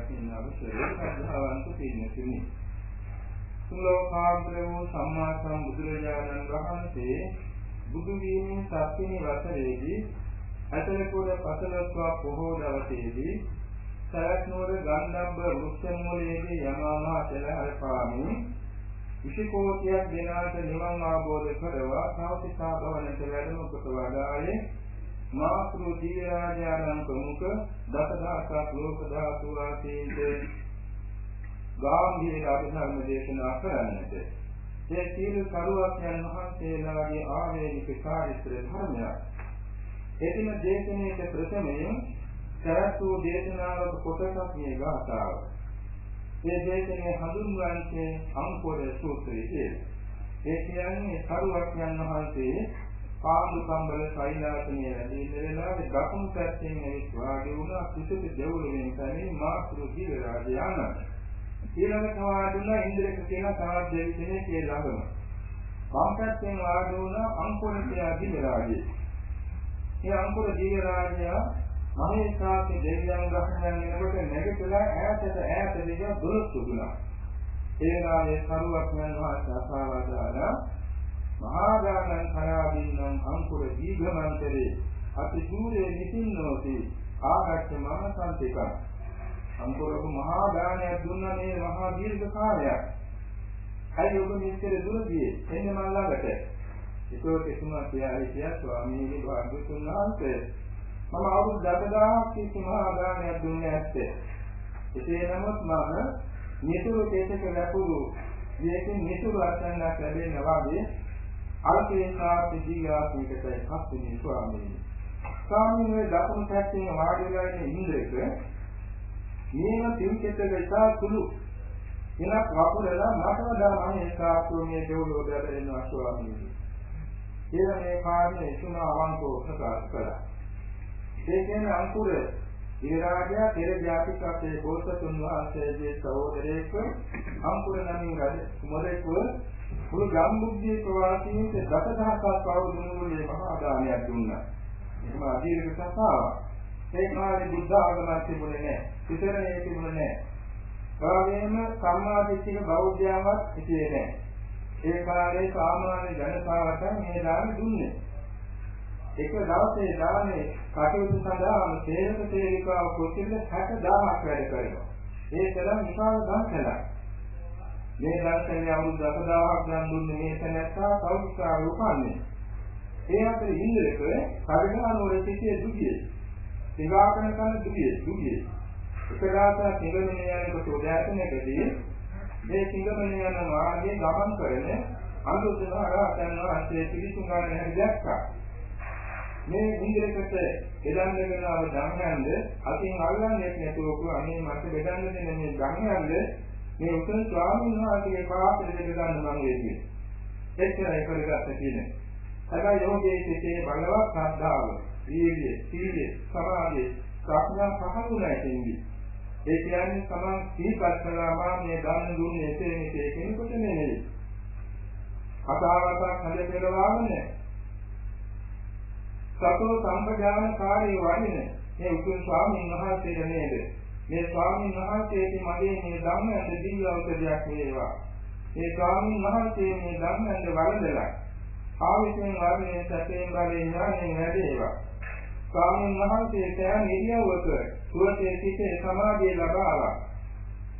පූජ්‍යපාදයන් වහන්සේගෙන් මහා සංඝරත්නයන් අවසරයි සද්ධාවන්ත පින්නතුනි සුලෝකාන්තර වූ සම්මා සම්බුදුරජාණන් වහන්සේ බුදු වීමේ සත්‍යනි වසරේදී අතලපුර පසලස්වා පොහෝ දවසේදී සරත් නුවර ගන්ධබ්බ වෘක්ෂ මූලයේදී යමාමා පෙරහැර පාමින් විශේෂෝතියක් දෙනාට නිවන් අවබෝධ කරවා සාවතිකා භවනට වැඩම කොට වදායේ මාතෘ දීරාජානන් ප්‍රමුඛ දසදහසක් ලෝක ධාතු වාසීන්ට ගාම්භීර අභිධර්ම දේශනා කරන්නට. ඒ සීල කරුවක්යන් වහන්සේලාගේ ආවේනික කාර්යත්‍ර ධර්මයක්. එදින දේශනාවේ ප්‍රථමයෙන් කරත්තු දේශනාවක කොටසක් මේ ගාථාව. මේ දේශනාවේ හඳුන්වන්නේ අංකුර සූත්‍රය කියලා. ඒ කියන්නේ කරුවක්යන් වහන්සේ පාඳු කම්බල සෛලාසනයේ වැඩි ඉන්න වෙලාවේ දකුණු පැත්තෙන් ඇවිත් වාඩි වුණා. කුසිත දෙවුලෙන් තනින් මාතෘ ජීව රාජයාන ඊළඟට වාඩුණා ඉන්ද්‍රක කියන තවත් දෙවි කෙනෙක් ඒ ළඟම. වම් පැත්තෙන් වාඩි වුණා අංකුර කියලා ජීව රාජේ ඒ අංකුර ජීව රාජයා මහේශාක්‍ය දෙවියන් ගහනන් එනකොට නැගිටලා ඈතට ඈත දිග දුරස් තුදුනා ඒ වෙලාවේ කරුවක් යන වාසා සාවාදාලා මහා ගානං කරාදීනම් අංකුර දීඝමන්තරේ. අති දුරේ නිසින්නෝති. ආගච්ඡ මනසන්තික අංකුරක මහා ගානයක් දුන්නා මේ මහා දීර්ඝ කාලයක්. අයි ඔබ මෙච්චර දුර ගියේ එන්න මන් ළඟට? ඒකෝ කිතුමා කියායි කියා ස්වාමීනි භාග්‍යතුන් වහන්සේ. මම අවුරුදු 10000ක් කිසි මහා ගානයක් දුන්නේ නැත්තේ. එසේ නමුත් මම නිතුරු කේතක ලැබුණු මේකෙන් නිතුරු අත්දැකීමක් ලැබෙන වගේ අල්පේශාපි දීඝාසීකතයි හස්තිනී ස්වාමීනි. ස්වාමීන් වහන්සේ දකුණු පැත්තේ වාඩි වෙලා ඉන්න ඉන්ද්‍රක මේව තින්කෙතක ඉතා සුළු එනක් වපුරලා මට වඩා මම ඒකාත්මෝ මේ දෙවලෝ දැල එනවා ස්වාමීනි. කියලා මේ කාරණේ තුන අවංකව ප්‍රකාශ කළා. ඒ කියන්නේ අංකුර ඊරාජයා පෙර ජාතික අපේ බෝසතුන් වහන්සේගේ සහෝදරයෙක් අංකුර නමින් රජ කුමරෙක්ව මුළු ගම්බුද්ධිය ප්‍රවාසීන්ට දසදහසක් අවුරුදු මුළුල්ලේ මහා දානයක් දුන්නා. එහෙම අදීර්ඝ කතාවක්. ඒ කාලේ බුද්ධ ආගමක් තිබුණේ නැහැ. විතරනේ තිබුණේ නැහැ. වගේම සම්මාදිට්ඨික බෞද්ධයන්වත් හිටියේ නැහැ. ඒ කාලේ සාමාන්‍ය ජනතාවට මේ දාන දුන්නේ. එක දවසේ දානේ කටයුතු සඳහා සේවක සේවිකාව කොටිල්ල 60000ක් වැඩ කරනවා. ඒ තරම් විශාල දන්සලක්. මේ දර්ශනය අවුරුදු 10000ක් ගන්න දුන්නේ මේ තැනත්තා කෞතුකාව උපන්නේ. ඒ අතර ඉන්ද්‍රක කඩගානුවර සිටියේ දුගියේ. සිඟාකන කන දුගියේ දුගියේ. එකදාසා සිඟමනේ යනකොට උදෑසනකදී මේ සිඟමනේ යන මාර්ගයේ ගමන් කරන අනුරුද්ධ රහතන් වහන්සේ පිළිසුඟාන හැටි දැක්කා. මේ ඉන්ද්‍රකට බෙදන්න වෙනව ධම්මයන්ද අතින් අල්ලන්නේ නැතුව අනේ මට බෙදන්න දෙන මේ ධම්මයන්ද මේ උතුම් ස්වාමීන් වහන්සේගේ පාපෙ දෙක ගන්න මම වෙන්නේ. එච්චරයි කරගත්ත කියන්නේ. හැබැයි යෝගයේ සිටේ බලවත් ශ්‍රද්ධාව, වීර්යය, සීලය, සමාධිය, ප්‍රඥා පහළුණා කියන්නේ. ඒ කියන්නේ තමන් සීපත් කළාම මේ ගන්න දුන්නේ එසේ මෙසේ කෙනෙකුට නෙමෙයි. කතාවතක් හද පෙරවාගෙන සතෝ සම්පජානකාරී වඩින මේ උතුම් ස්වාමීන් වහන්සේට නේද මේ ස්වාමීන් වහන්සේගේ මගේ මේ ධම්මයන්ද දිව්‍ය ඖෂධයක් වේවා. මේ ස්වාමීන් වහන්සේ මේ ධම්මයන්ද වළඳලා ආවිසෙන් වර්ණයේ සැපයෙන් බලයෙන් ඥාණයෙන් වැඩේවා. ස්වාමීන් වහන්සේ කෑම ඉරියව්වක සුවසේ සිටේ සමාධිය ලබාවා.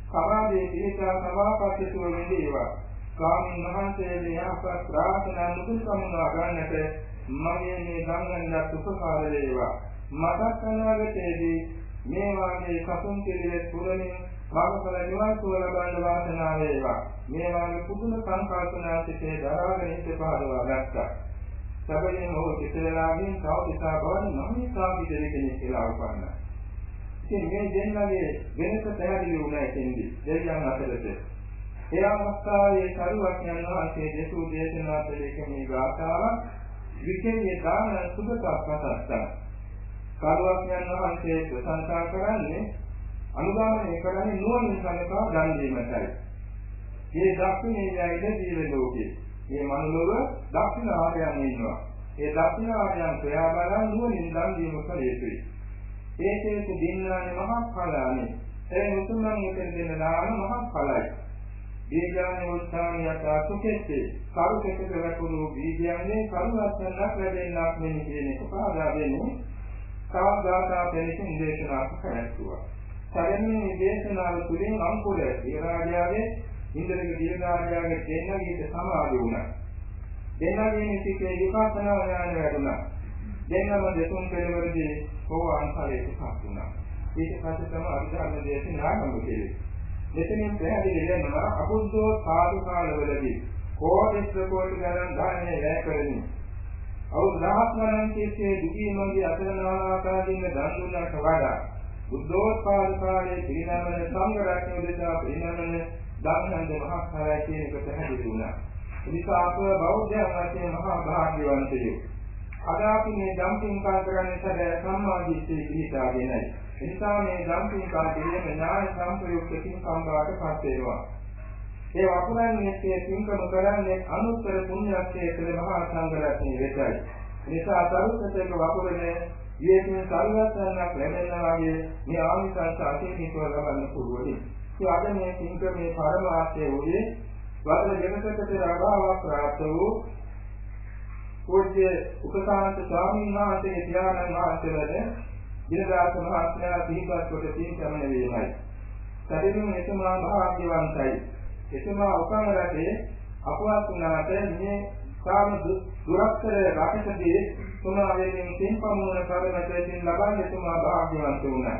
සමාධියේ පිහිටා සමාපත්තිතුව වෙදේවා. ස්වාමීන් වහන්සේගේ යහපත් ප්‍රාර්ථනා මුතුන් සමුනා ගන්නට මගේ මේ ධම්මයන්ට උපකාර වේවා. මතක් අනාගතයේදී මේ වාගේ සතුන් කෙරෙහි පුරමින් මාර්ගඵල නිවන් සුව ලබන්න වාසනාව වේවා. මේ වාගේ පුදුම සංකල්පනා සිටේ දරාගෙන ඉඳ පහදවා ගත්තා. සැබවින්ම ඔහු සිතලාගෙන් තව දිසා බවන් නොමිසා පිටේ කෙනෙක් කියලා උපන්නා. ඉතින් මේ දෙන්නගේ වෙනස පැහැදිලි වුණා එතෙන්දී. දෙවියන් අතරට. ඒ අවස්ථාවේ සරුවක් යන වාසේ දෙසූ දේශනා පෙළේක මේ ගාථාව විකේය දාන සුබතක් පතස්සා සාරවත්යන් වහන්සේ ප්‍රශංසා කරන්නේ අනුගමනය කරන්නේ නුවණින් සලකා දන් දීමටයි. මේ දක්ෂිනේ යයිද ජීව ලෝකේ. මේ මනුලොව දක්ෂින ආර්යයන් ඉන්නවා. ඒ දක්ෂින ආර්යයන් ප්‍රයා බලන් නුවණින් දන් දීම කළ යුතුයි. ඒකේසු දින්නානි මහා ඵලානි ඒ මුතුන්න් උතෙන් දෙන නාම මහා ඵලයි බීජානෝත්ථාන යථා සුකෙත්තේ කරුකෙතක වැටුණු බීජයන්නේ කරුණාසන්නක් ලැබෙන්නක් මෙන්න කියන එක පාදා දෙන්නේ තවත් ධාතා දෙකකින් දේශනාක් කරැස්තුවා. සැබැවින් මේ දේශනාව තුළින් අංකුර දේවාලයාගේ ඉන්ද්‍රගේ දීර්ඝාලයාගේ දෙන්නගීත සමාධි වුණා. දෙන්නගේ සිිතේ විපස්සනා ඥාන වැඩුණා. දෙන්නම දෙතුන් පෙරවලදී හෝ අන්තරයටපත් වුණා. ඊට පස්සේ තම අභිධර්ම දේශනාව ආරම්භ කෙරේ. මෙතනින් පැහැදිලි වෙනවා අබුද්ධෝ සාදු කාලවලදී කෝටිස් කෝටි ගණන් ධර්මයේ වැය කරමින් අවුරුදු දහස් ගණන් තිස්සේ දුකී මගේ අසරණාකාරීන් දන් දුන්නාට වඩා බුද්ධෝත්පාද කාලයේ පිරිනමන සංඝ රත්නය දෙසා පිරිනමන ධම්මන්ද මහා කාලය කියන එක පැහැදිලි වුණා. එනිසා අප බෞද්ධයන් වශයෙන් මහා භාග්‍යවන්තයෝ. අද අපි මේ ධම්පින්කා කරන්නේ සැබෑ සම්මාදිට්ඨිය පිළිදාගෙනයි. නිසා මේ ධම්පිකා දෙවියන් ඥාන සංප්‍රයුක්තකින් සම්බාරටපත් වෙනවා. ඒ වකුරන් මෙසේ පින්කම කරන්නේ අනුත්තර පුණ්‍යක්ෂේ පෙර මහා සංඝරත්නයේ වෙතයි. නිසා තරුත්සේක වකුරනේ ඊයේ සර්වසන්නක් ලැබෙනා වගේ මේ ආනිසංස අතිමිතව ලබන්න පුළුවනි. ඒ අද මේ පින්කමේ පරම ආශය වූයේ වර්ණ ජනකකට රබාවක් ප්‍රාප්ත වූ පූජ්‍ය උපසාන්ත ස්වාමීන් වහන්සේගේ ධ්‍යාන මාර්ගවල දිනදාස මහත්මයා සිහිපත් කොට පින් සමන වීමයි. සැදෙනුම් එතුමා භාග්‍යවන්තයි. එතුමා උපන් රටේ අපවත් වුණාට මේ සාම දුරස්තර රටකදී තුමා වෙනින් පින් පමුණන කරමතකින් ලබන්නේ එතුමා භාග්‍යවන්ත වුණා.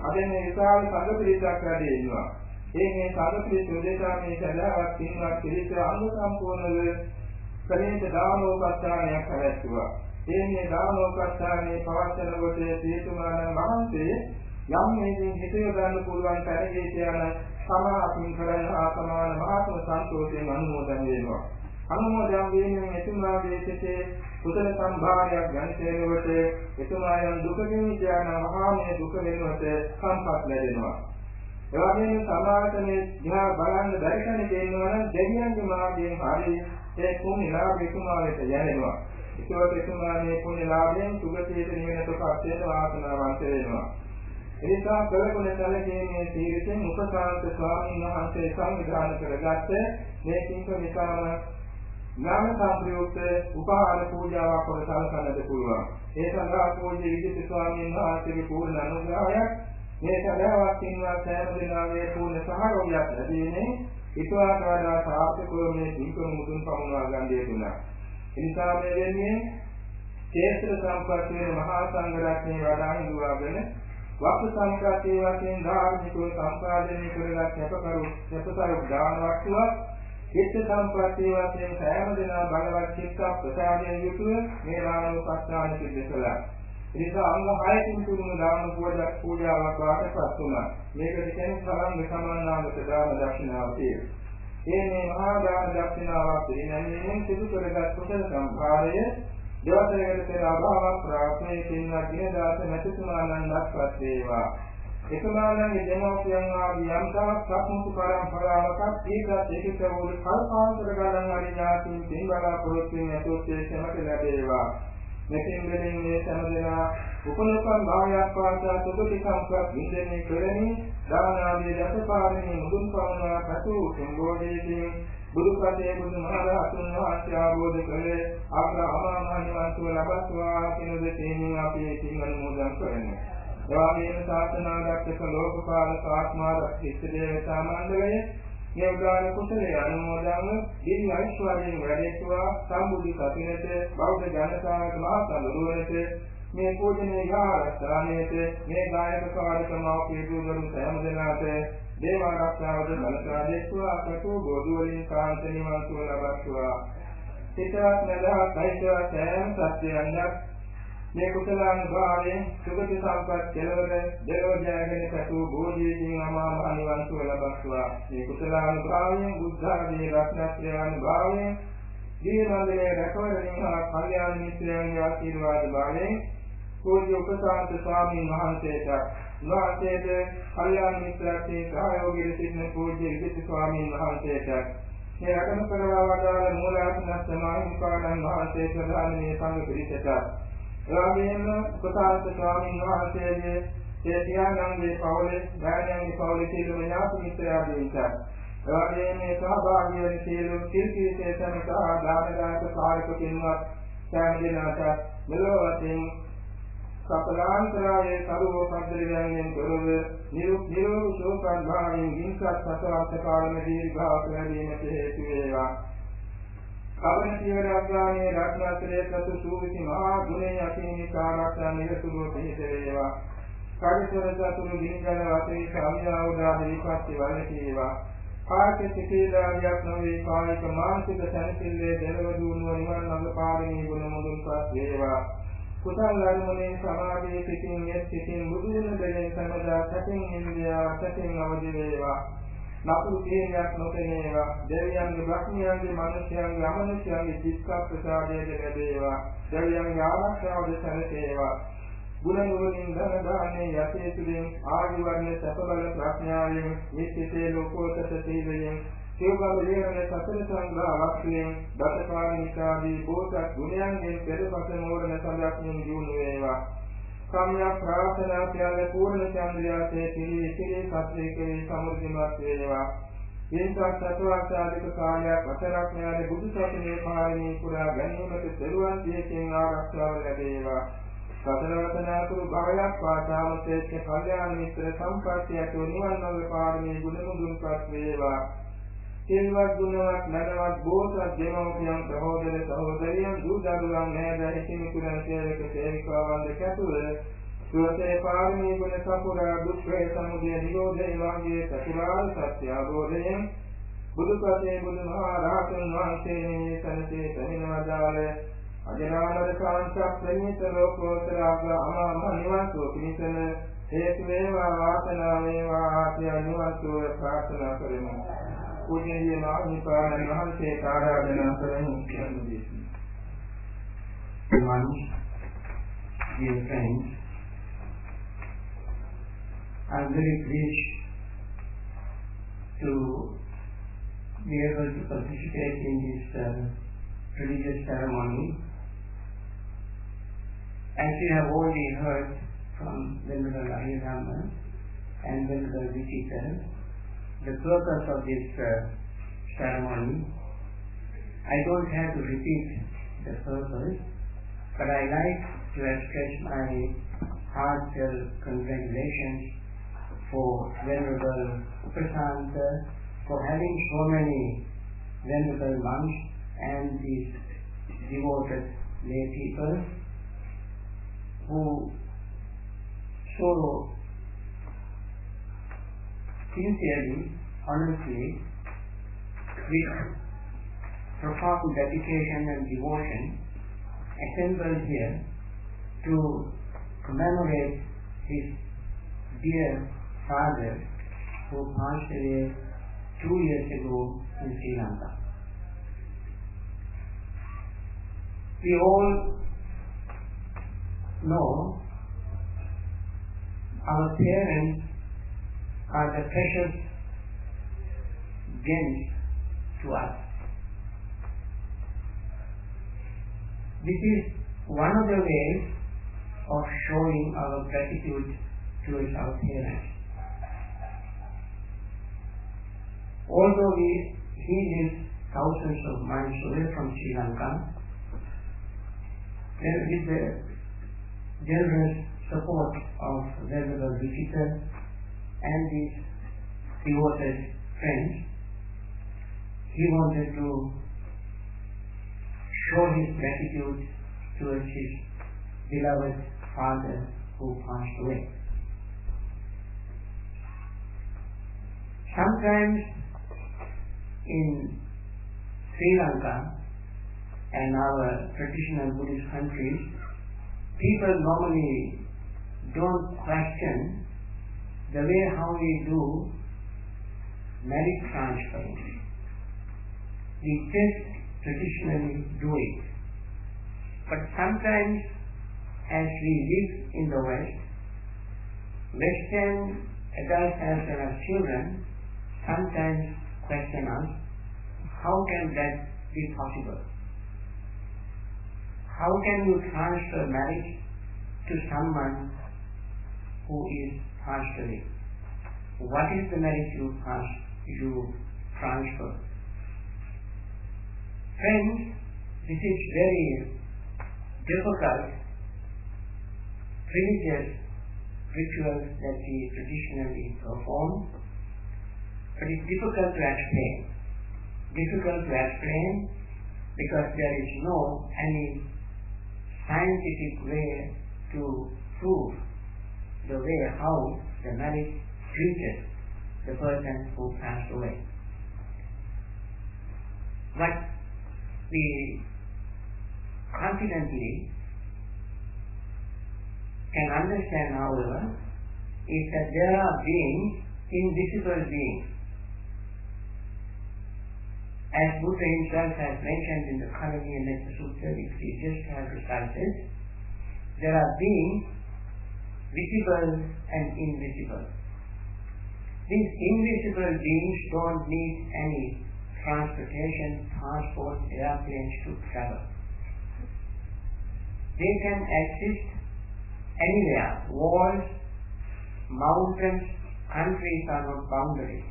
අද මේ විශාල සංඝ පිරිසක් රැඳී ඉන්නවා. ඒ මේ සංඝ පිරිස උදෙසා මේ සදාවත් පින්වත් පිරිස අංග සම්පූර්ණව කලේට දානෝපස්ථානයක් පැවැත්වුවා. ඒ මේ දානෝපස්ථානයේ පවත්වන කොට සීතුමාණන් වහන්සේ යම් මේකින් හිත යොදන්න පුළුවන් තරගේ කියන සමාපින් කරන ආසමාන මහත්ම සන්තෝෂයෙන් අනුමෝදන් වෙනවා. අනුමෝදන් වීමෙන් එතුමාගේ සිතේ කුසල සම්භාරයක් ගණිතේනකොට එතුමායන් දුකකින් කියන මහා මේ දුක වෙනුවට සම්පත් ලැබෙනවා. එවැගේම සමාජයේ මේ දිහා බලන්න බැරි කෙනෙක් ඉන්නවා නම් දෙවියන්ගේ මාර්ගයෙන් හරි ඒ පුණ්‍ය ලාභයතුමා වෙත යැවෙනවා. ඒකවත් එතුමා මේ පුණ්‍ය ලාභයෙන් සුගතියට නිවෙනකොට වෙන වාසනාවන්ත වෙනවා. එනිසා කලකුණ කලකීමේ තීරයෙන් උපසාන්ත ස්වාමීන් වහන්සේ සංවිධානය කරගත්ත මේ කිංක නිසාම ඥාන සම්ප්‍රයුක්ත උපහාර පූජාවක් කොට සලකන්නට පුළුවන්. ඒ සඳහා පූජ්‍ය විජිත ස්වාමීන් වහන්සේගේ පූර්ණ අනුග්‍රහයක් මේ සදාවත් කින්වත් සෑම දිනාගේ පූර්ණ සහයෝගයක් ලැබීමේ ඊටවාට වඩා සාර්ථකව මේ දීපම මුදුන් පමුණවා ගන්න දෙතුණා. එනිසා මේ වෙන්නේ ක්ෂේත්‍ර සම්පත් වෙන මහා සංඝ රත්නයේ වඩා හිඳුවාගෙන වක්ත සංක්‍රාතිය වශයෙන් ධාර්මිකව සම්පාදනය කරගත් සැපකරු සැපසරු දානවත්තුවක් චිත්ත සම්ප්‍රාප්තිය වශයෙන් සෑම දිනා බලවත් චිත්ත ප්‍රසාදයෙන් යුතුව මේ දානව පස්නාන සිද්ධ කළා. එනිසා අංග 6කින් තුරුම දාන පූජා පූජාවක් වාටපත් වුණා. මේක දෙකෙන් සමන් සමානාගත දාන දක්ෂිනාව තියෙනවා. ඒ මේ මහා දාන දක්ෂිනාවක් පිළිගැනීමෙන් සිදු කරගත් කුසල සම්භාරය දවසකට පෙර අභාවක් ප්‍රාර්ථනා කින්නා දින දාස නැතිතුමාණන්වත් වේවා. එකමානන්ගේ දෙමෝපියන් ආදී යම් තාක් සත්මුතු පරම්පරාවක ඒකත් ඒකිත වූ කල්පාන්තර ගණන් හරි ඥාතින් පින් බලාපොරොත්තු වෙන අතෝත්තේ සමත ලැබේවා. මෙතින් මෙලින් මේ සමදෙනා උපනෝකම් භාවයක් වාසා සුදුති සම්පත් විඳින්නේ කරමින් දානාවේ දසපාරමී මුදුන් පවනා සතු සම්බෝධියකින් බුදු සසුනේ බුදු මහරහතුන් වහන්සේ ආબોධ කළේ අපේ අමාමහ නිවන්සුව ලබස්වා කියන දෙයෙන් අපි සිං අනුමෝදන් කරන්නේ. එවාගේම සාසනාගතක ලෝකපාල සාත්මාරක්ෂිත දේවතා මණ්ඩලය මේ උදාන කුසලයේ අනුමෝදන්ව දිවි ඓශ්වර්යයෙන් වැඩෙත්වා සම්බුදු සසුනට බෞද්ධ ජනතාවට මහා සංඝරුවරට මේ පූජනීය ගායකයන්ට මේ ගායක කාර්යක්‍රමව පිළිතුරු සෑම දෙනාට දේව ආරක්ෂාවද බලසා දෙත්වා අපට බෝධි වලින් කාන්ත නිවන් සුව ලබත්වා. සිතවත් නැදහත් අයිතව සෑම සත්‍යයන්ක් මේ කුසලානුභාවයෙන් සුගති සම්පත් කෙලවර දෙලොව ජයගෙන පැතු බෝධියකින් අමා මහ නිවන් සුව ලබස්වා මේ කුසලානුභාවයෙන් බුද්ධ ආදී රත්නත්‍රානුභාවයෙන් දීර්ඝමන්දේ රැකවරණින් හා කල්යාණ මිත්‍රයන්ගේ ආශිර්වාද බාලෙන් පූජ්‍ය උපසාන්ත ස්වාමීන් වහන්සේට වාසයේද කල්යාණ මිත්‍රත්වයේ සහයෝගී සිටින පූජ්‍ය විදිත ස්වාමීන් වහන්සේට මේ රටම කරවා වදාළ මූලාසන සමාහිමිපාණන් වහන්සේ ප්‍රධාන මේ සංඝ පිරිසට එවැගේම කොටාස ස්වාමීන් වහන්සේගේ ඒ පියාණන්ගේ පවුලේ ගායනයන්ගේ පවුලේ සියලුම ඥාති මිත්‍රයාදීන්ට එවැගේම මේ සහභාගී වෙන සියලු කිල්කීසේතන සහ දානදායක කාර්යක පින්වත් සෑම දිනකට මෙලොව වශයෙන් සකලාන්තරායේ සරුව පද්දලියන්ගෙන් තොරව නිරෝගී ශෝකන් භාවයෙන් ගින්සත් සතවර්ත කාලම දීර්ඝාස ලැබීමට හේතු වේවා කවන සියවර අග්‍රාණයේ රත්නත්‍රයේ සතු සූවිසි මහා ගුණේ අකිනික ආරක්ෂා නිරතුරුව පිහිට වේවා. කාර්යතර සතුරු දිනගල වාතේ සාමියා උදා දීපත්ති වලකීවා. කාර්ය සිතේදාරියක් නොවේ කායික මානසික සැනසෙල්ලේ දෙලව දුණුව නිවන් ළඟ පාරමී ගුණ මුදුන්පත් වේවා. කුසල් ධර්මනේ සමාධියේ සිටින් යෙත් සිටින් බුදු වෙන දෙයෙන් සමදා සැපින් ඉන්දියා සැපින් අවදි වේවා. නපුරු තේරයක් නොපෙනේවා දෙවියන්ගේ බ්‍රහ්මයන්ගේ මිනිස්යන්ගේ අමනුෂ්‍යයන්ගේ චිත්ත ප්‍රසාදයේ ලැබේවා. දෙවියන්ගේ ආරක්ෂාවද සැලසේවා ගුණ නුවණින් ධන දාන්නේ යතේ තුලින් ආදි වර්ණ සැප බල ප්‍රඥාවෙන් නිත්‍යසේ ලෝකෝත්තර සීලයෙන් සියගම ලේන සතර සංග්‍රහ වස්තුයෙන් දසකාරණිකාදී බෝසත් ගුණයන්ගෙන් පෙරපස මෝරණ සඳක්මින් දිනු වේවා සම්‍යක් ප්‍රාර්ථනා කියන්නේ පූර්ණ චන්ද්‍රයාසේ පිළි ඉතිරි සත්‍යයේ සමෘද්ධිමත් වේවා. ඉන්සත් සතුවාචාරික කාලයක් අතරක් න්යාය බුදු සසුනේ පාරමී පුරා ගැනීමට දරුවන් දෙකෙන් ආරක්ෂාව ලැබේවා. සතරවතනාතුරු භවයක් වාසාමතේච්ච කල්යාණ මිත්‍ර සම්ප්‍රත්‍යයට නිවන් මාර්ග පාරමී ගුණ මුදුන්පත් වේවා. සිල්වත් ගුණවත් නැනවත් බෝසත් දෙමව්පියන් සහෝදර සහෝදරියන් දූ දරුවන් නෑද හිමිකුලන් සේවක සේවිකාවන් දෙකතුල සුවසේ පාරමී ගුණ සපුරා දුක්ඛේ සමුදය නිරෝධය වාගේ චතුරාර්ය සත්‍ය අවබෝධයෙන් බුදුපසේ බුදුමහා රහතන් වහන්සේ මේ සනසේ පැමිණවදාළ අජනානර කාන්ත ප්‍රණීත ලෝකෝත්තර අමා මහ නිවන් සුව පිණිසම හේතු වේවා වාසනාව වේවා ආත්‍ය නිවන් සුව ප්‍රාර්ථනා කරමු. පූජනීය මාහිමිපාණන් වහන්සේට ආරාධනා කරමු කියලා friends, I'm very pleased to be able to participate in this uh, religious ceremony. As you have already heard from Venerable Ariyadhamma and Venerable Vijitha, the purpose of this uh, ceremony. I don't have to repeat the purpose, but I like to express my heartfelt congratulations for Venerable Prasanta for having so many venerable monks and these devoted lay people who so sincerely, honestly, with profound dedication and devotion, assembled here to commemorate his dear father who passed away two years ago in Sri Lanka. We all know our parents are the precious gems to us. This is one of the ways of showing our gratitude towards our parents. Although we, he lives thousands of miles away from Sri Lanka, there is the generous support of Venerable Visitor and his devoted friend. he wanted to show his gratitude towards his beloved father who passed away. Sometimes in Sri Lanka and our traditional Buddhist countries, people normally don't question the way how we do merit transference. We just traditionally do it. But sometimes as we live in the West, Western adults as well as children sometimes question us, how can that be possible? how can you transfer merit to someone who is away? What is the merit you you transfer? Friends, this is very difficult religious rituals that we traditionally perform, but it's difficult to explain. Difficult to explain because there is no any scientific way to prove the way how the merit treated the person who passed away. What we confidently can understand, however, is that there are beings, invisible beings. As Buddha himself has mentioned in the Karaniya Metta Sutta, which we just have recited, there are beings visible and invisible. These invisible beings don't need any transportation, transport, airplanes to travel. They can exist anywhere. Walls, mountains, countries are not boundaries.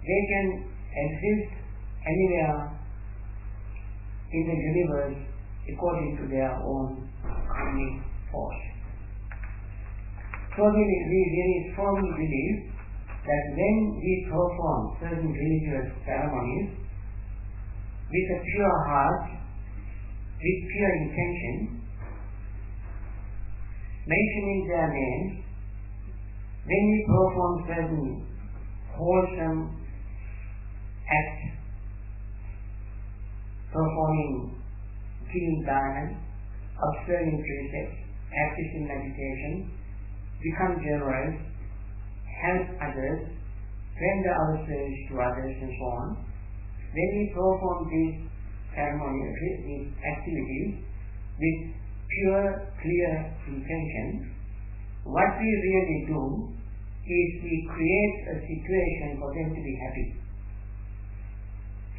They can exist anywhere in the universe according to their own unique force. So we, we very strongly believe that when we perform certain religious ceremonies with a pure heart, with pure intention, mentioning their names, when we perform certain wholesome acts, performing giving observing precepts, practicing meditation, become generous, help others, render ourselves to others and so on. When we perform these ceremonies, these activities with pure, clear intention, what we really do is we create a situation for them to be happy.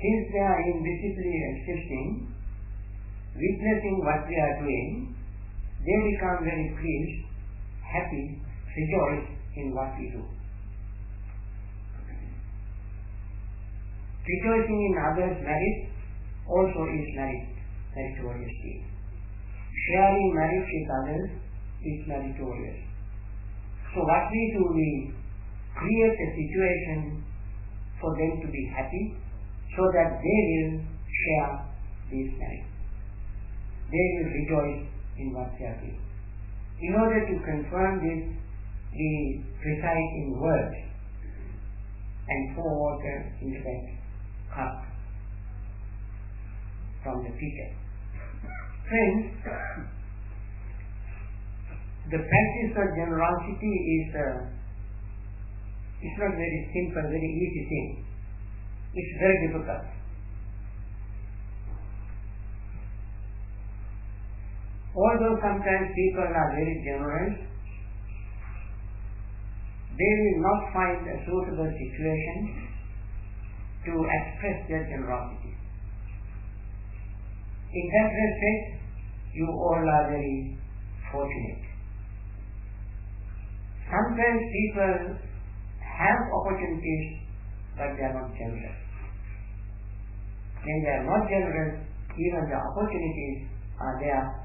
Since they are invisibly existing, witnessing what we are doing, they become very pleased, happy, rejoice in what we do. Rejoicing in others' merit also is merit, meritorious deed. Sharing merit with others is meritorious. So what we do, we create a situation for them to be happy so that they will share this merit. They will rejoice in. In order to confirm this, we recite in words and pour water into that cup from the pitcher. Friends, the practice of generosity is uh, it's not very simple, very easy thing. It's very difficult. Although sometimes people are very generous, they will not find a suitable situation to express their generosity. In that respect, you all are very fortunate. Sometimes people have opportunities, but they are not generous. When they are not generous, even the opportunities are there,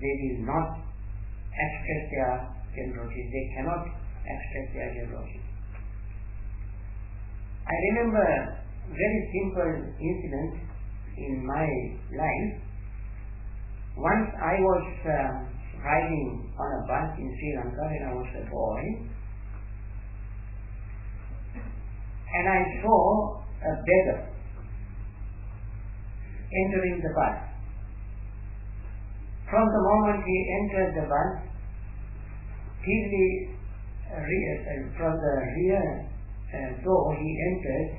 they will not express their generosity. They cannot express their generosity. I remember very simple incident in my life. Once I was uh, riding on a bus in Sri Lanka when I was a boy, and I saw a beggar entering the bus. From the moment he entered the bus, quickly uh, re- uh, from the rear uh, door he entered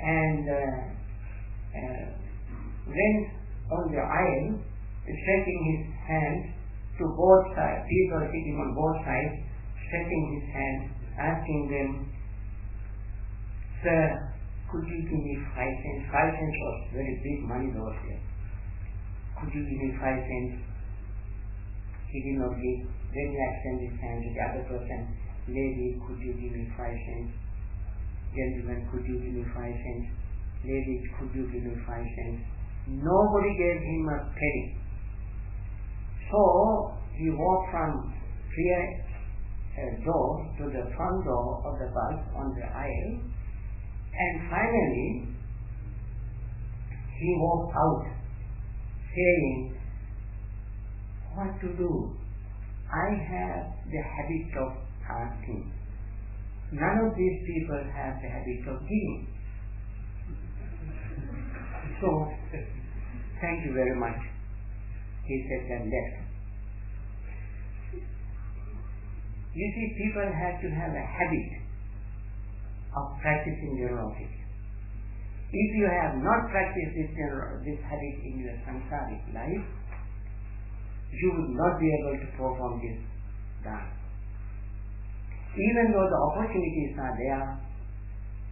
and uh, uh, went on the aisle, stretching his hand to both sides, people sitting on both sides, stretching his hand, asking them, Sir, could you give me five cents? Five cents was very big money those days. could you give me five cents? He did not give. Then he extended his hand to the other person. Lady, could you give me five cents? Gentlemen, could you give me five cents? Ladies, could you give me five cents? Nobody gave him a penny. So he walked from rear uh, door to the front door of the bus on the aisle and finally he walked out saying, What to do? I have the habit of asking. None of these people have the habit of giving. So, thank you very much. He said and left. You see, people have to have a habit of practicing generosity. If you have not practiced this, this habit in your samsaric life, you will not be able to perform this dana. Even though the opportunities are there,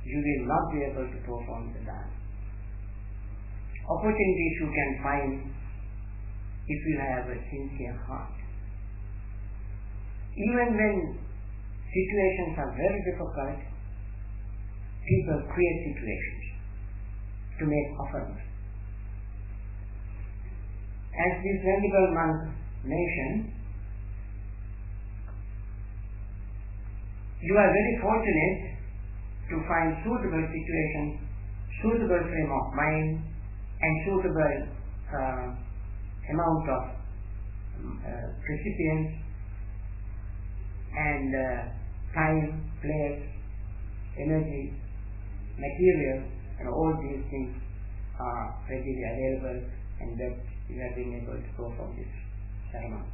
you will not be able to perform the dana. Opportunities you can find if you have a sincere heart. Even when situations are very difficult, people create situations to make offerings. As this venerable monk mentioned, you are very fortunate to find suitable situations, suitable frame of mind, and suitable uh, amount of uh, recipients and uh, time, place, energy, material, and all these things are readily available and that you have been able to go from this ceremony.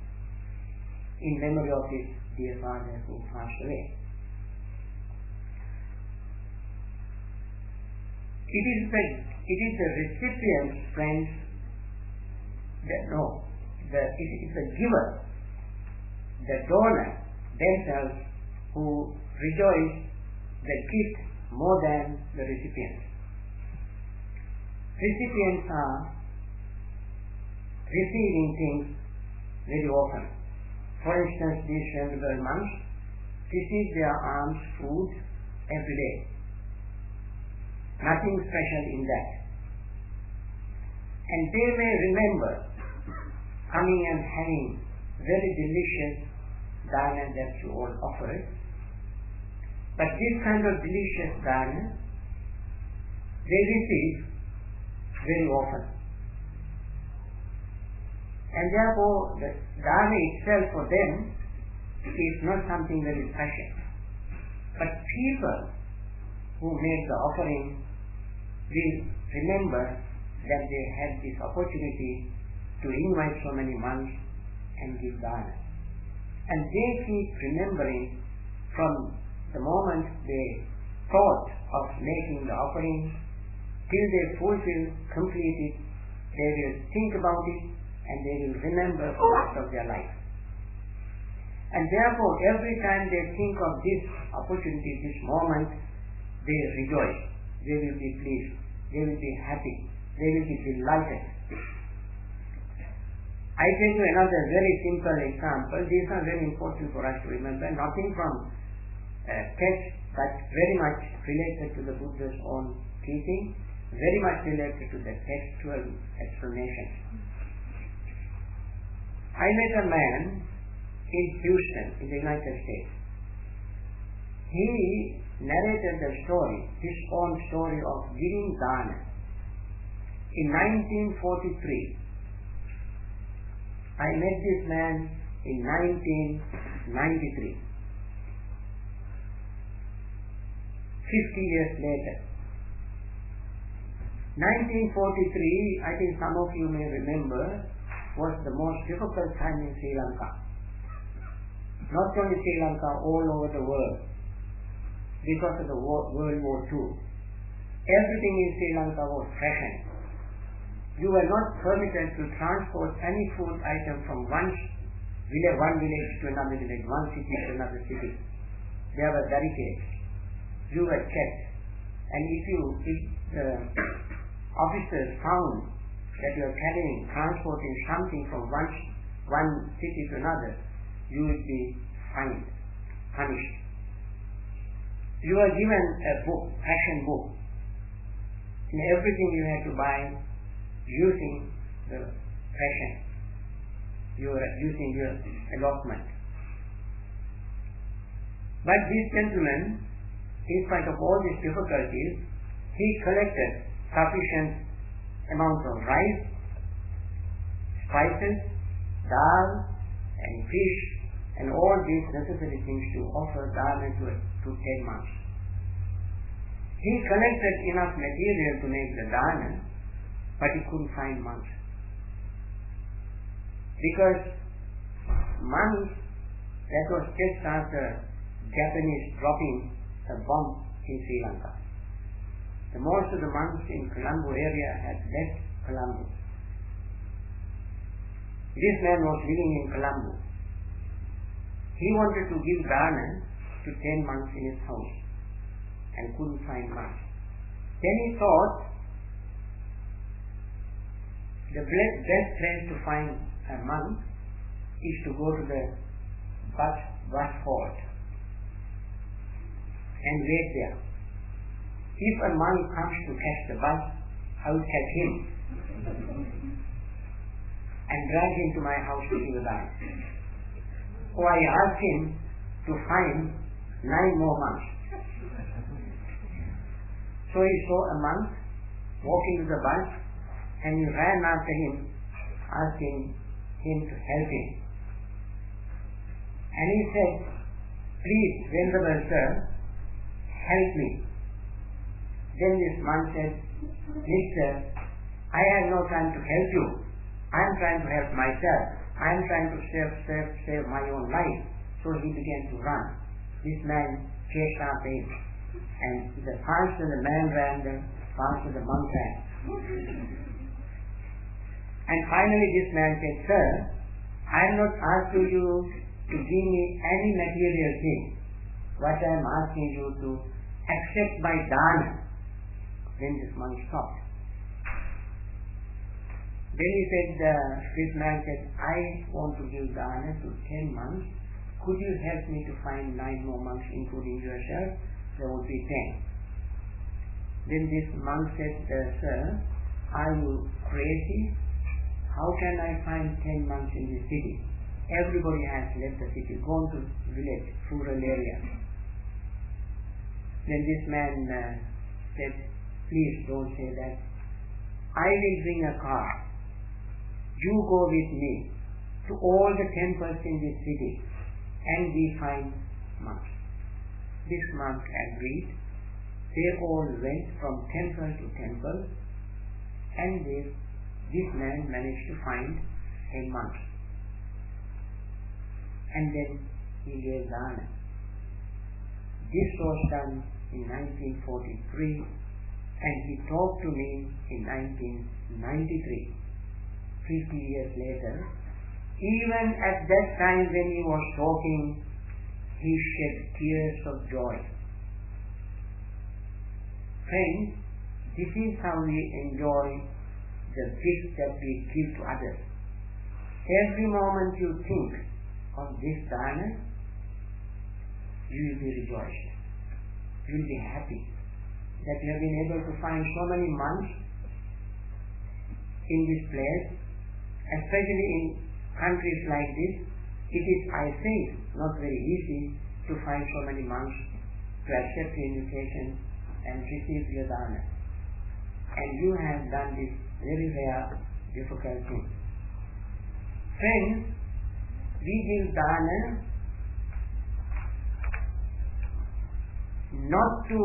In memory of his dear father who passed away. It is the it is the recipient's friends that no, the it is the giver, the donor themselves who rejoice the gift more than the recipient. Recipients are receiving things very often. For instance, these venerable monks receive their alms food every day. Nothing special in that. And they may remember coming and having very delicious dana that you all offered. But this kind of delicious dana, they receive very often. And therefore, the dana itself for them is not something very special. But people who make the offering will remember that they had this opportunity to invite so many monks and give dana. And they keep remembering from the moment they thought of making the offering till they fulfill, complete it, they will think about it and they will remember for the rest of their life. And therefore, every time they think of this opportunity, this moment, they rejoice. They will be pleased. They will be happy. They will be delighted. I tell you another very simple example. These are very important for us to remember. Nothing from uh, text, but very much related to the Buddha's own teaching, very much related to the textual explanation. I met a man in Houston, in the United States. He narrated the story, his own story of giving dana. In 1943, I met this man in 1993. 50 years later. 1943, I think some of you may remember, was the most difficult time in Sri Lanka. Not only Sri Lanka, all over the world, because of the World War II. Everything in Sri Lanka was rationed. You were not permitted to transport any food item from one village, one village to another village, one city to another city. There were barricades. You were checked. And if you, if the officers found that you are carrying, transporting something from one, one city to another, you will be fined, punished. You are given a book, fashion book. In everything you have to buy using the fashion. You are using your allotment. But this gentleman, in spite of all these difficulties, he collected sufficient amount of rice, spices, dal, and fish, and all these necessary things to offer dana to, to ten months. He collected enough material to make the dana, but he couldn't find monks. Because monks, that was just after Japanese dropping a bomb in Sri Lanka. The most of the monks in Colombo area had left Colombo. This man was living in Colombo. He wanted to give dana to ten monks in his house and couldn't find monks. Then he thought the best place to find a monk is to go to the bus, bus halt and wait there. If a man comes to catch the bus, I will catch him and drag him to my house to a dana. Or I asked him to find nine more monks. So he saw a monk walking to the bus and he ran after him asking him to help him. And he said, please, Venerable sir, help me. Then this man said, Mister, I have no time to help you. I am trying to help myself. I am trying to save, save, save my own life. So he began to run. This man chased after him. And the faster the man ran, the faster the monk ran. and finally this man said, Sir, I am not asking you to give me any material thing. What I am asking you to accept my dana. Then this monk stopped. Then he said, uh, this man said, I want to give dana to ten monks. Could you help me to find nine more monks, including yourself? There would be ten. Then this monk said, uh, Sir, are you crazy? How can I find ten monks in this city? Everybody has left the city, gone to village, rural area. Then this man uh, said, please don't say that. I will bring a car. You go with me to all the temples in this city and we find monks. This monk agreed. They all went from temple to temple and they, this man managed to find a monk. And then he gave dana. This was done in 1943 and he talked to me in 1993, 50 years later. Even at that time when he was talking, he shed tears of joy. Friends, this is how we enjoy the gift that we give to others. Every moment you think of this dana, you will be rejoiced. You will be happy that we have been able to find so many monks in this place, especially in countries like this. It is, I think, not very easy to find so many monks to accept the invitation and receive your dana. And you have done this very rare, difficult thing. Friends, we give dana not to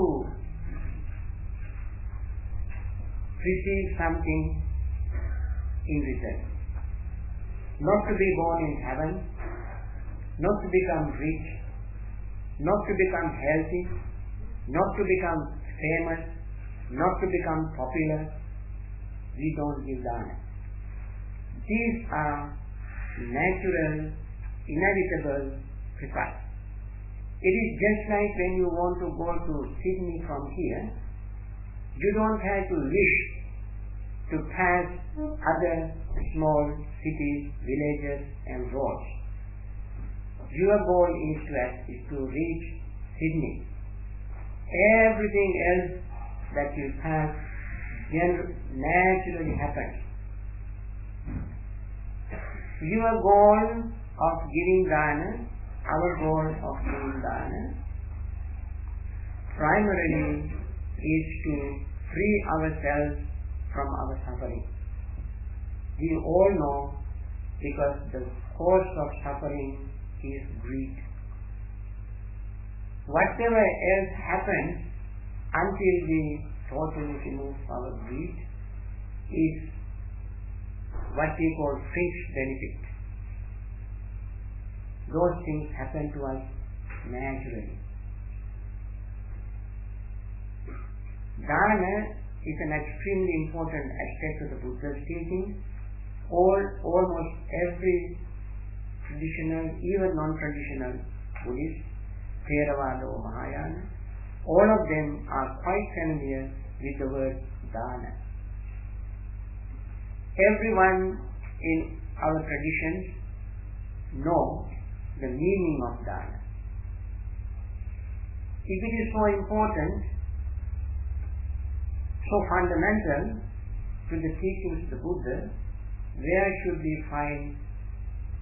receive something in return. Not to be born in heaven, not to become rich, not to become healthy, not to become famous, not to become popular. We don't give dana. These are natural, inevitable requirements. It is just like when you want to go to Sydney from here, you don't have to wish to pass other small cities, villages and roads. Your goal is to, is to reach Sydney. Everything else that you pass naturally happens. Your goal of giving dana, our goal of giving dana, primarily is to free ourselves from our suffering. We all know because the cause of suffering is greed. Whatever else happens until we totally remove our greed is what we call fringe benefit. Those things happen to us naturally. Dana is an extremely important aspect of the Buddha's teaching. All, almost every traditional, even non-traditional Buddhist, Theravada or Mahayana, all of them are quite familiar with the word dana. Everyone in our traditions know the meaning of dana. If it is so important, so fundamental to the teachings of the Buddha, where should we find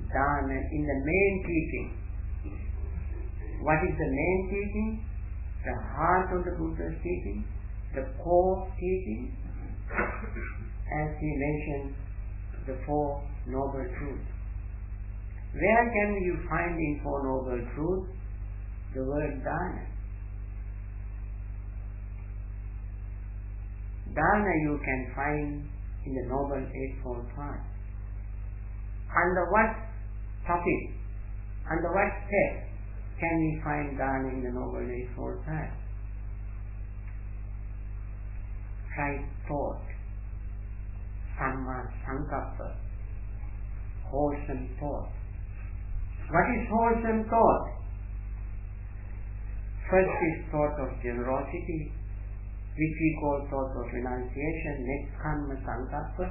dana in the main teaching? What is the main teaching? The heart of the Buddha's teaching, the core teaching, as he mentioned the Four Noble Truths. Where can you find in Four Noble Truths the word dana? Dana you can find in the Noble Eightfold Path. Under what topic, under what text can we find Dana in the Noble Eightfold Path? Right thought, Samma Sankappa, wholesome thought. What is wholesome thought? First is thought of generosity, which we call thought of renunciation, nekkhamma sankappa.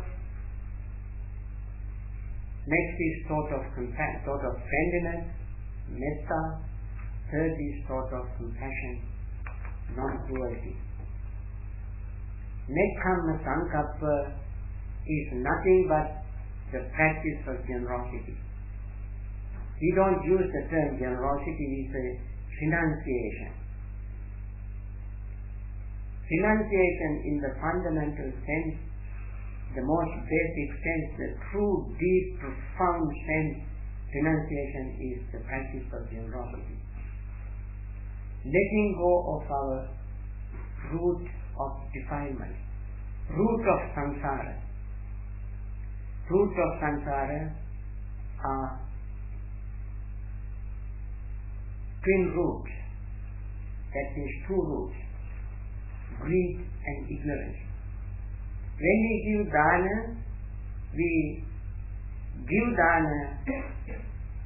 Next is thought of compassion, thought of friendliness, metta. Third is thought of compassion, non-cruelty. Nekkhamma sankappa is nothing but the practice of generosity. We don't use the term generosity, we say renunciation. Renunciation in the fundamental sense, the most basic sense, the true, deep, profound sense, renunciation is the practice of generosity. Letting go of our root of defilement, root of samsara. Root of samsara are twin roots, that means two roots, greed and ignorance. When we give dana, we give dana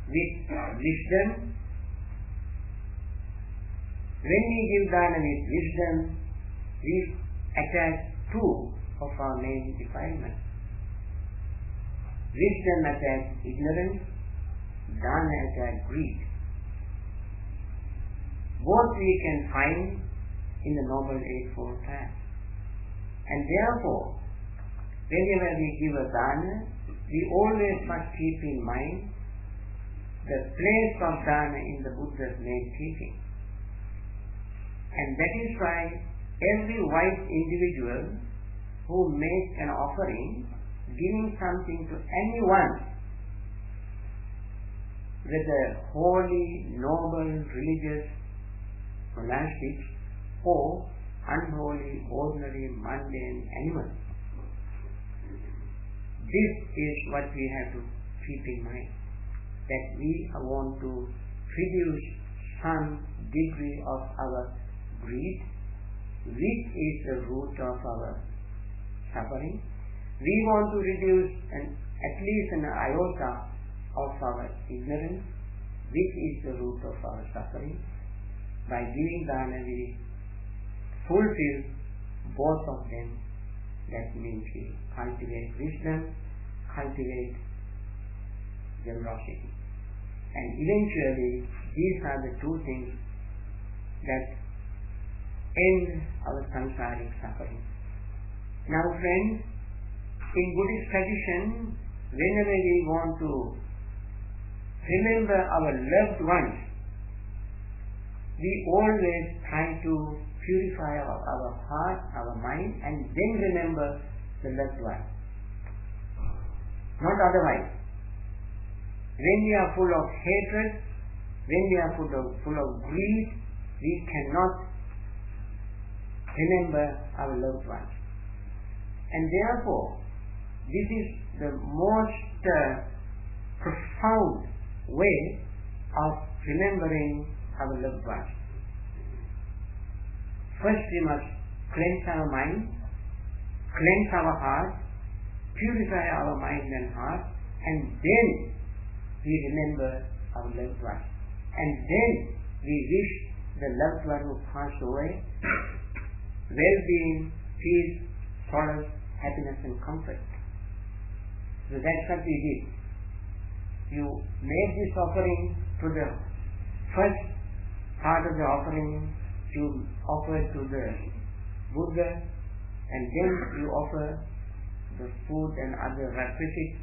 with wisdom. When we give dana with wisdom, we attack two of our main defilements. Wisdom attacks ignorance, dana attacks greed. Both we can find in the Noble Eightfold Path. And therefore, whenever we give a dana, we always must keep in mind the place of dana in the Buddha's main teaching. And that is why every wise individual who makes an offering, giving something to anyone, whether holy, noble, religious, monastic, or unholy, ordinary, mundane animal. This is what we have to keep in mind. That we want to reduce some degree of our greed, which is the root of our suffering. We want to reduce an, at least an iota of our ignorance, which is the root of our suffering. By giving dana, we fulfill both of them That means we cultivate wisdom, cultivate generosity. And eventually, these are the two things that end our samsaric suffering. Now friends, in Buddhist tradition, whenever we want to remember our loved ones, we always try to purify our, our heart, our mind, and then remember the loved one. Not otherwise. When we are full of hatred, when we are full of, full of greed, we cannot remember our loved ones. And therefore, this is the most uh, profound way of remembering our loved ones. First we must cleanse our mind, cleanse our heart, purify our mind and heart, and then we remember our loved ones. And then we wish the loved one who passed away well-being, peace, solace, happiness and comfort. So that's what we did. You made this offering to the first part of the offering you offer to the Buddha and then you offer the food and other requisites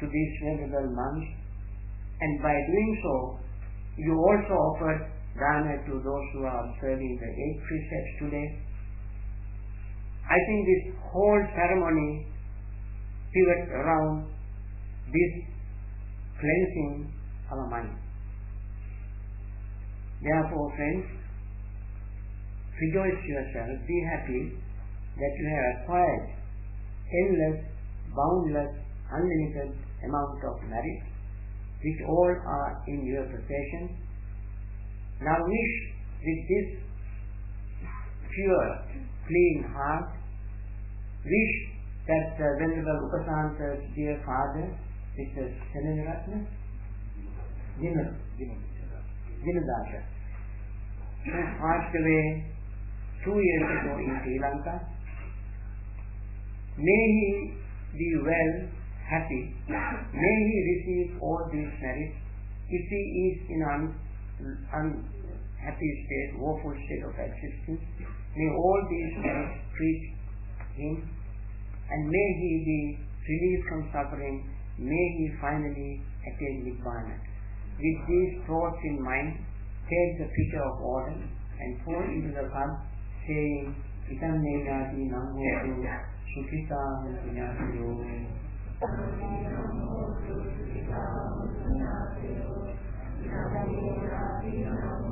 to these venerable monks and by doing so you also offer dana to those who are observing the eight precepts today. I think this whole ceremony pivots around this cleansing our mind. Therefore, friends, rejoice yourself, be happy that you have acquired endless, boundless, unlimited amount of merit, which all are in your possession. Now wish with this pure, clean heart, wish that the Venerable Upasanta's dear father, Mr. Senenratna, Dinadasha, who passed away two years ago in Sri Lanka. May he be well, happy. May he receive all these merits. If he is in an unhappy state, woeful state of existence, may all these merits treat him, and may he be released from suffering. May he finally attain Nibbana. With these thoughts in mind, take the pitcher of water and pour into the cup, තේ ඉතන්නේ ඥාති නම් හේතු සුඛිතා ඥාතියෝ ඥාතියෝ ඥාතියෝ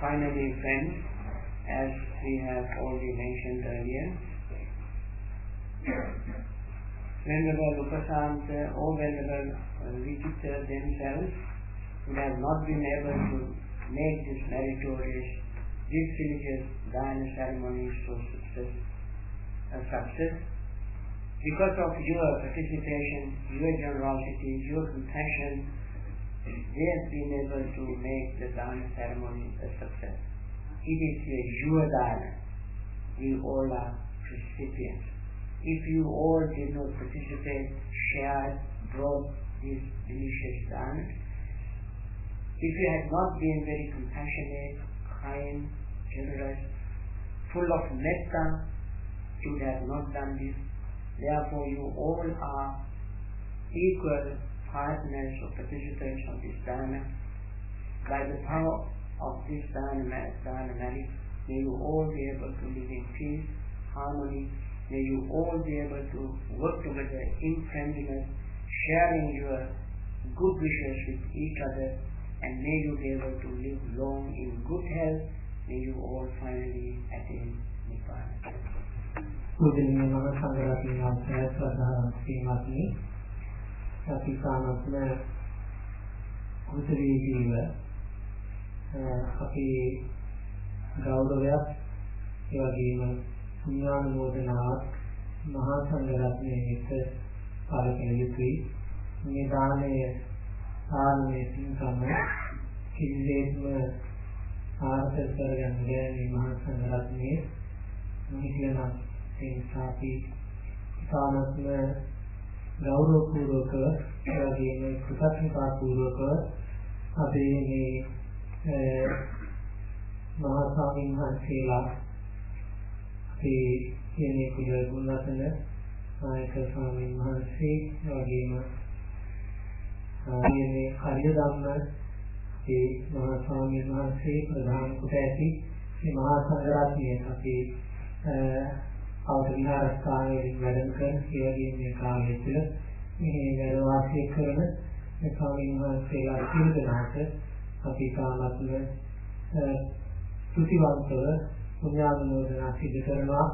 Finally, friends, as we have already mentioned earlier, Venerable Upasanta or Venerable Vijitha themselves would have not been able to make this meritorious this religious dana ceremonies so success, a success because of your participation, your generosity, your compassion, they have been able to make the dana ceremony a success. It is your dana. We all are recipients. If you all did not participate, share, brought this delicious dana, if you had not been very compassionate, kind, generous, full of metta, you have not done this. Therefore, you all are equal partners or participants of this dana. By the power of this dana merit, may you all be able to live in peace, harmony. May you all be able to work together in friendliness, sharing your good wishes with each other, and may you be able to live long in good health, may you all finally attain Nibbana. පූජනීය මම සංඝරත්නයේ අවසරයි ශ්‍රද්ධාවන්ත පින්වත්නි අපි කාමත්ම උදේදීව අපි ගෞරවයක් ඒ වගේම පුණ්‍යානුමෝදනාවක් මහා සංඝරත්නයේ වෙත පාලකන යුතුයි මේ දානය ආර්යයෙන් තමයි කිල්ලේම ආර්ථික කරගන්න ගෑනේ මහා සංඝරත්නයේ මිහිලන තේසාපි සාමත්ම ගෞරවපූර්වක එවැගේම කෘතඥතාපූර්වක අපේ මේ මහා ස්වාමීන් වහන්සේලා අපේ කියන්නේ කුලගුණසන නායක ස්වාමීන් වහන්සේ එවැගේම වගේම ආයනේ කාර්ය ධම්ම ඒ මහා ස්වාමීන් වහන්සේ ප්‍රධාන කොට ඇති මේ මහා සංඝරත්නය අපි අවුරුදු විහාරස්ථානයේ වැඩම කරන ඒ වගේම මේ කාලය තුළ මේ වැඩ වාසය කරන මේ ස්වාමීන් වහන්සේලා සියලු දෙනාට අපි කාමත්ම සුතිවන්තව පුණ්‍යානුමෝදනා සිදු කරනවා.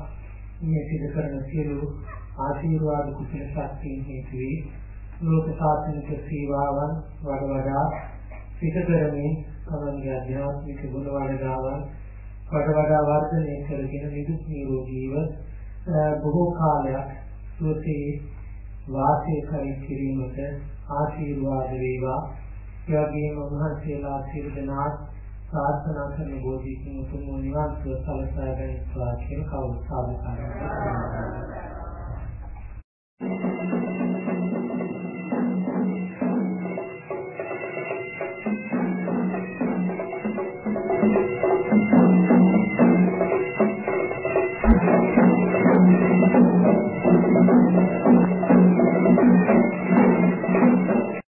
මේ සිදු කරන සියලු ආශිර්වාද කුසල ශක්තියින් හේතු වේ ලෝක සාසනික සේවාවන් වඩ වඩා සිදු කරමින් තමන්ගේ අධ්‍යාත්මික ගුණ වඩාවන් වඩ වඩා වර්ධනය කරගෙන නිදුක් නිරෝගීව බොහෝ කාලයක් සුවසේ වාසය කර කිරීමට ආශිර්වාද වේවා. ඒ වගේම උන්වහන්සේලා සියලු දෙනා ප්‍රාර්ථනා කරන බෝධිසත්ව උතුම් නිවන් සුව සලසා ගැනීම කියලා කවුරු සාදුකාරයි